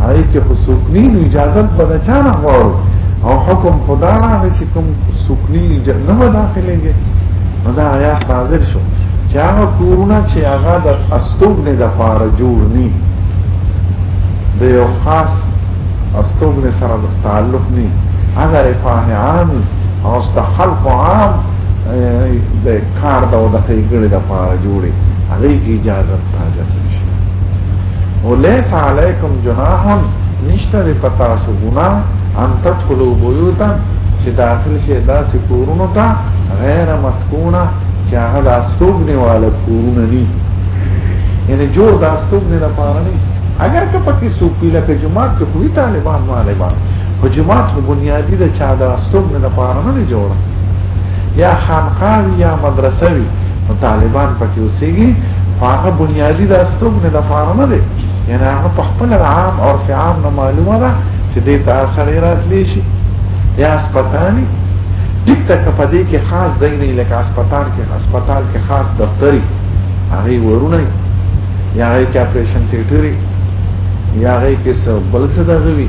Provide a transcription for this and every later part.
هغه کې حسوکنی نو اجازه به نه چانه غواړو او حکم خدا راغی چې کوم حسوکنی نه و داخليږي نو دا آیات نازل شو چې هغه کورونه چې هغه د استوګنې د پاره جوړ ني د یو خاص استوګنې سره تعلق ني هغه رفاه عام او استخلق عام د کار دا د خېګړې د پاره جوړي هغه کی اجازه ولیس علیکم جناحن نشته دی پتا سو ګنا ان تدخلوا بیوتا چې داخل شي داسې کورونو ته غیر مسکونه چې هغه د استوګ نیواله کورونه دي یعنی جوړ د استوګ نه لپاره نه اگر که پکې سوپی لکه جماعت کې کوي طالبان طالبان خو جماعت خو بنیادی د چا د استوګ نه لپاره نه جوړه یا خانقاه یا مدرسه وي نو طالبان پکې اوسېږي هغه بنیادی د استوګ نه لپاره نه دی یعنی هغه په خپل عام او عام نه معلومه ده چې د تار سره راتلی شي یا سپتانی ټیک تک په دې کې خاص ځای نه لکه هسپتال کې هسپتال کې خاص دفتري هغه ورونه یا هغه کې اپریشن تھیټری یا هغه کې څه بل څه دغوي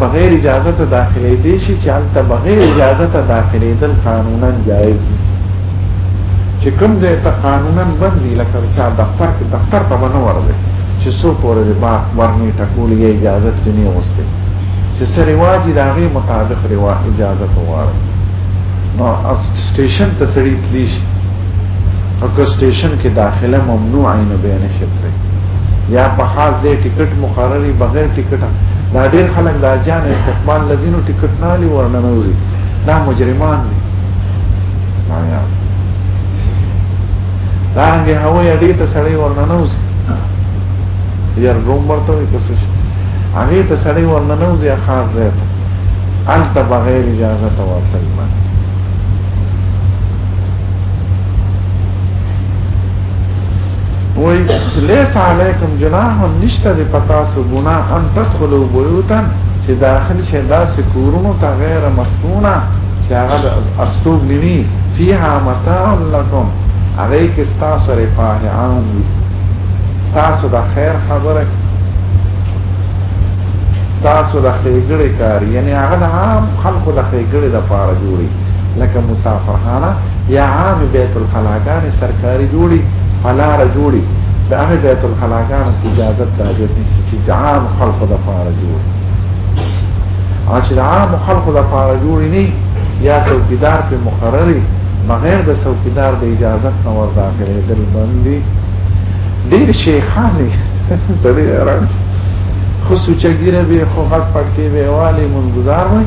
بغیر اجازه ته داخلي دي شي چې هلته بغیر اجازه ته داخلي دل قانونا جایز دي چې کوم ځای ته قانونا باندې لکه چې دفتر کې دفتر ته باندې ورځي چې څو پورې د با ورني ټکول یې اجازه ته نه وسته چې سره رواج دا غي مطابق روا اجازه واره نو سټیشن ته سړی تلیش او که سټیشن کې داخله ممنوع عین بیان شي یا په خاص ځای ټیکټ مقرري بغیر ټیکټه دا ډیر خلک د اجان استقبال لذینو ټیکټ نه لري ورنه نوځي دا مجرمان دي نایا دا هغه هوای اډې ته سړی ورنه نوځي یار روم ورته وي کسش هغه ته سړی ورنه نوځي خاص ځای ته انت بغیر اجازه ته ورسل باندې وای لیس علیکم جناح نشته د پتا سو ګنا ان تدخلوا بیوتا چې داخل شي داسې کورونو ته غیر مسکونه چې هغه استوګ نیوي فیها متاع لکم هغه کې ستاسو رفاه عام وي ستاسو د خیر خبره ستاسو د خیګړې کار یعنی هغه عام خلکو د خیګړې د پاره جوړي لکه مسافرخانه یا عام بیت الخلاګان سرکاري جوړي فلاره جوړي د هغه بیت الخلاګان اجازه ته اجازه نشته چې د عام خلکو د فاره جوړي او چې د عام خلکو د فاره جوړي نه یا څوکیدار په مقرري بغیر د څوکیدار د اجازه نه ور داخله دل باندې ډیر شیخانی سړی رانه خو سوچګیره به خو غټ پټ کې به والي مونږ گزار وای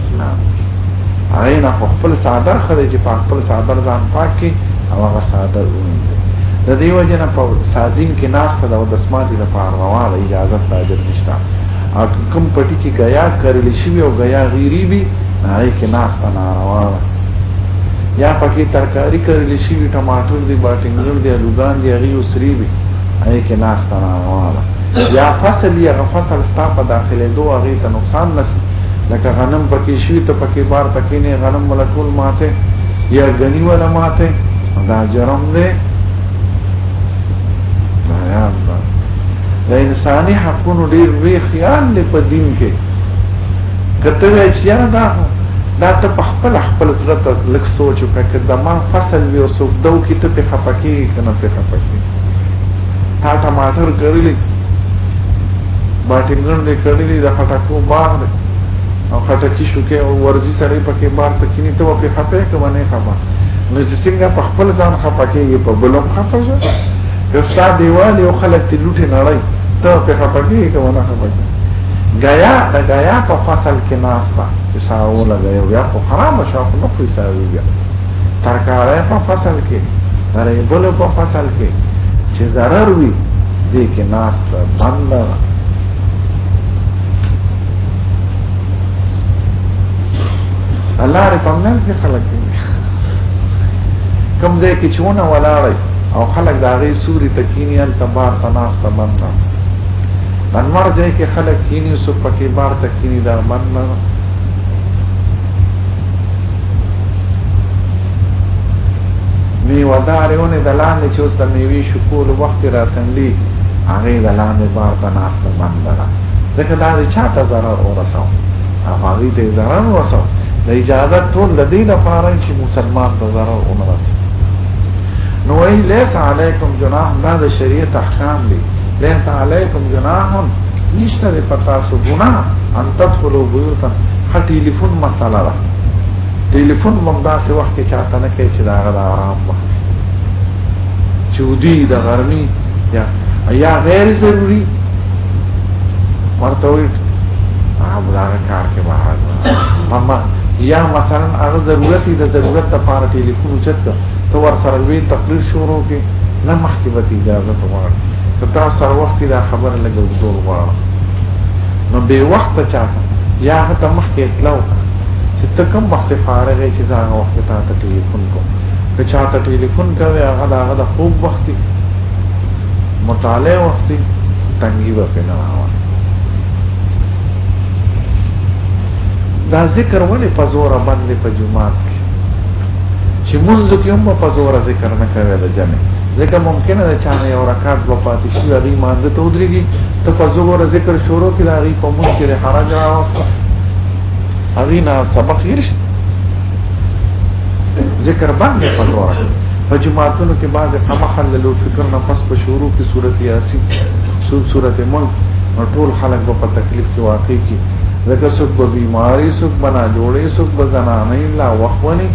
اسلام هغه نه خپل صادر خدای چې په خپل صادر ځان پاک کی او هغه صادر وینځي د دې وجه نه په سادین کې ناس ته د دسماتي د پاره روانه اجازه تاجر نشته او کوم پټي کې غیا کړل شي او غیا غیری وي هغه کې ناس ته ناروا یا پکې ترکاری کړل شي ټماټر دی باټینګل دی لوګان دی هغه وسری وي هغه کې ناس ته ناروا یا فصل یا فصل ستا په داخله دوه هغه ته نقصان نشي لکه غنم پکې شوی ته پکې بار تکې نه غنم ولا ټول ماته یا غنی ولا ماته دا جرم دی دا یا الله د انساني حقونو ډیر وی خیال دی په دین کې کته وی چې یاره دا دا ته په خپل خپل سره ته لک سوچ وکړه کدا ما فصل وی او سو دو کې ته په خپکی کنه په خپکی تا ټماټر کرلی باټنګن دې کرلی د خټکو باغ دی او خټکی شو کې او ورزي سره پکې بار تکینی ته په خپه کې باندې خپه نو چې څنګه په خپل ځان خپه کې په بلوم خپه شو کستا دیوال یو خلک ته لوټه نړۍ ته په خپه کې کې ونه خپه کې غیا د غیا په فصل کې ناستا چې ساو لګیو یا خو خراب شو خو نو پیسې ویګا ترکارې په فصل کې درې بل په فصل کې چې zarar وي دې کې ناس ته بند الله رپمنس کې خلک دي کوم دې کې چونه ولاړی او خلک دا غي سوري تکینی ان تبار تناس ته بند انمر ځای کې خلک کینی سو پکې بار تکینی دا من نه میوه دارې ونې د لاندې چې اوس د میوې شکول وخت را سندي هغې د لاندې بار ته ناسته بنده ده ځکه دا د چا ته ضرر ورسو او هغوی ته یې ضرر ورسو د اجازت ټول د دې لپاره چې مسلمان ته ضرر ونه رسي نو ای لیس علیکم جناح دا د شریعت احکام دي لیس علیکم جناح نشته د پتا سو ګناه تدخلوا بيوتا خه ټلیفون مساله ده ټلیفون هم داسې وخت کې چاته نه کوي چې دا غل آرام وخت چې ودی د غرمي یا یا غیر ضروری ورته وي هغه دا کار کې بهر ماما یا مثلا هغه ضرورت دی د ضرورت لپاره ټلیفون چت کړ ته ور سره وی تقریر شروع کې نه مخکې به اجازه ته ورکړه ته سره وخت دا خبره لګو دوه وړه نو به وخت چاته یا هغه مخکې اطلاع چې ته کوم وخت فارغ یې چې زاغه وخت ته ته ټلیفون کو که چاته ټلیفون کوي هغه دا هغه خوب وخت مطالعه وخت تنګي به پنه راوړي دا ذکر ولې په زور باندې په جمعات کې چې منځ کې هم په زور ذکر نه کوي د جمع ځکه ممکنه ده چې یو رکعت په پاتې شي د ایمان ته ودرېږي ته په زور ذکر شروع کړه هغه په موږ کې حرج راوسته هغه نه سبق یې شي ذکر باندې په زور په جماعتونو کې بعض قمحل له فکر نه پس په شروع کې صورت یاسین سور صورت ملک نو ټول خلک په تکلیف کې واقع کی لکه څوک به بیماری څوک بنا جوړې څوک به زنانې لا وخونی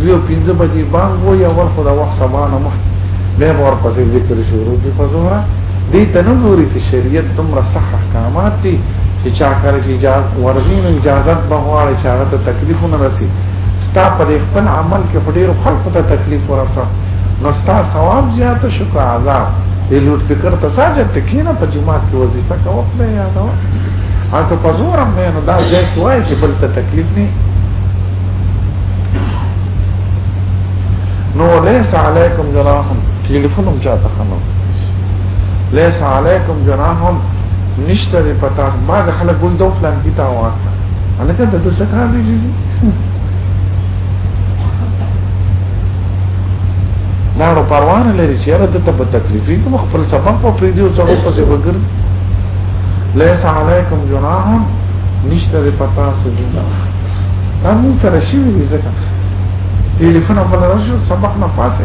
زیو پینځه بجې بانګ وو یا ور خدا وخت سبا نه مخ به ور پسې ذکر شروع کې په زوره دې تنو ګوري چې شریعت دومره صح احکامات دي چې چا کار چې اجازه ورزین اجازه به غواړي چې هغه ته تکلیف نه رسی ستا په خپل عمل کې په ډیرو خلکو ته تکلیف ورسه نو ستا ثواب زیات شو که عذاب دې لوټ فکر ته ساجت کینه په جماعت کې وظیفه کوه په یاد او هغه په زور هم نه دا ځای کوی چې بل ته تکلیف نه نو ليس عليكم جناح تليفونهم جاء تخنوا لیس علیکم جناحم نشته دې پتا ما د خلک ګل دو فلان کی تا واس کا الکه د دې سکار دي جی ناړو پروانه لري چې را د ته په تکلیفې کوم خپل سفر په پریدو څو پسې وګرځي لیس علیکم جناحم نشته دې پتا سو جناح هم سره شي وي ځکه ټلیفون په لاره شو سبق نه پاسه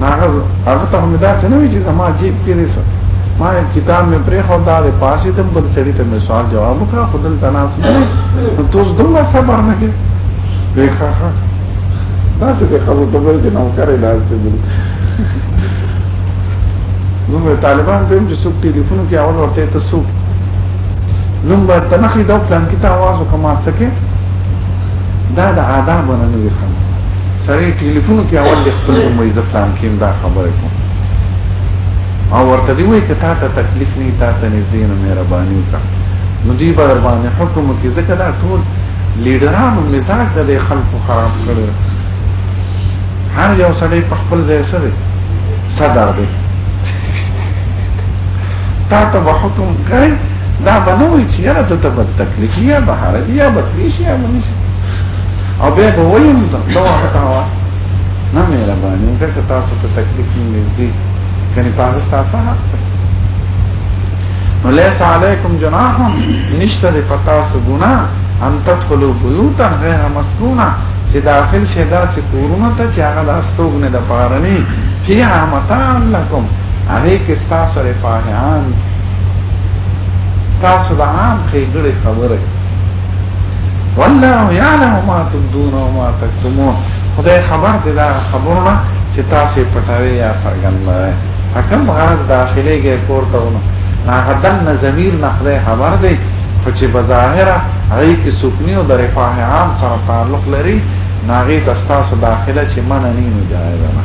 هغه هغه ته هم دا څنګه وی چې زما جیب کې دې سره ما کتاب مې پرې خو دا دې پاسې دم بل سړی ته مې سوال جواب وکړ خو دل تناس نه نو توس دومره صبر نه کې ویخه ها دا څه دې خبرو ته ویل چې نو کرے لاس دې دل زموږ طالبان ته چې څوک ټلیفون کې اول ورته ته څوک نوم به تنخې دا پلان کې ته आवाज وکما سکے دا د آداب نه نه وسم سره ټلیفون کې اول د خپل مې ځفلان کې دا خبره کوم او ورته دی وای ته تاسو تکلیف نه تاسو نږدې نه مهرباني وکړه نو دی به باندې حکم کې ځکه دا ټول لیډرانو مزاج د خلکو خراب کړو هر یو سړی په خپل ځای سره صدر دی تا ته حکم کوي دا بنوي چې یاره ته ته تکلیف یا بهر دی یا بتلیش یا منیش او به به ویم ته دا وخت आवाज نه مې را باندې دا که تاسو ته تکلیف نه دي کني پاګه تاسو حق نو لیس علیکم جناح نشته د پتا سو ګنا ان تدخلوا بیوتا غیر مسکونه چې داخل شي داسې کورونه ته چې هغه د استوګنه د پارني فيها متاع لكم هغه کې تاسو لپاره تاسو د عام خېګړې خبره والله يعلم ما تبدون وما تكتمون خدای خبر دی دا خبرونه چې تاسو پټاوي یا څرګنده حکم غرض داخلي کې کوړته ونه ناغدن نظمیر نخده خبر دی فچه بظاهره هغه کې سکنی او د رفاه عام سره تعلق لري ناغي تاسو داخله چې من نه نه جایز نه